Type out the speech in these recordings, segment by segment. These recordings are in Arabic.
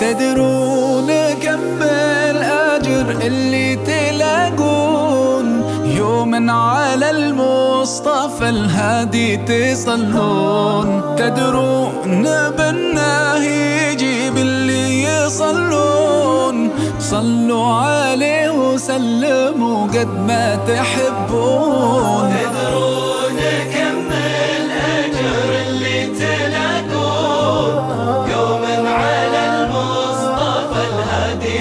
تدرون كم الأجر اللي تلاقون يوما على المصطفى الهادي تصلون. تدرون بالناه يجيب اللي يصلون. صلوا عليه وسلموا قد ما تحبون. تدرون كم الأجر اللي تلاقون. يوما على المصطفى الهادي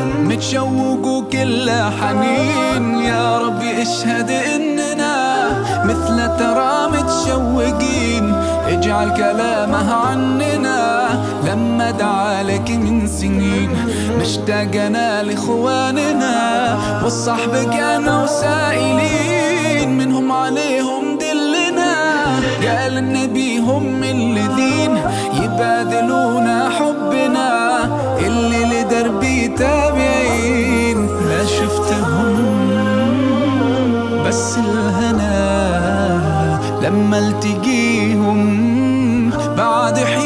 متشوق وكله حنين. يا ربي اشهد إننا مثل ترى متشوقين. اجعل كلامه عننا لما دعا لك من سنين. مشتاقنا لإخواننا والصحب كانوا سائلين منهم عليهم دلنا. قال النبي هم الذين يبادلون حبنا. تابعين ما شفتهم بس الهنا لما التقيهم. بعد حين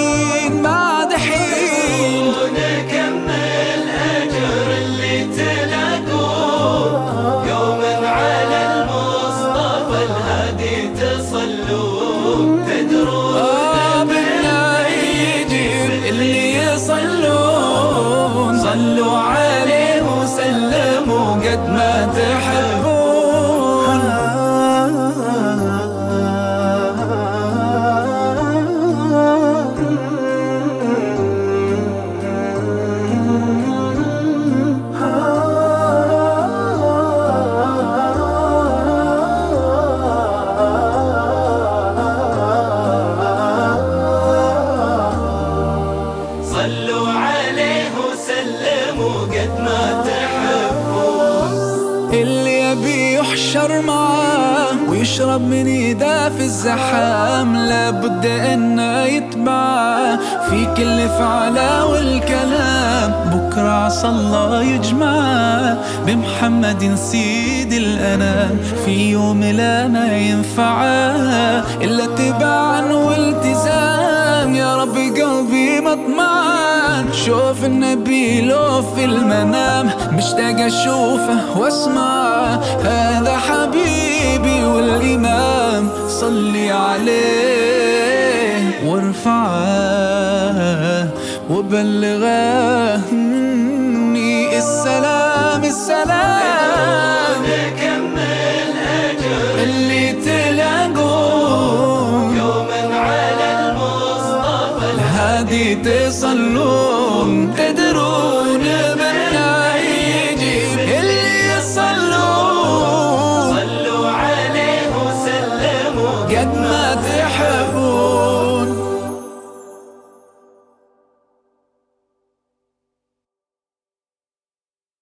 قد ما تحبون. صلوا عليه وسلموا قد ما تحبون. اللي يبي يحشر معاه ويشرب من ايده في الزحام لابد انه يتبعه. في كل فعله والكلام بكرة عسى الله يجمعه. بمحمد سيد الأنام في يوم لا ما ينفعه إلا اتباعا والتزام يا رب قلبي مطمعان شوف النبي لو في المنام مشتاق أشوفه واسمعه هذا حبيبي والإمام صلي عليه وارفعه وبلغه مني. السلام السلام. اللي تلاقوه يوما على المصطفى. الهادي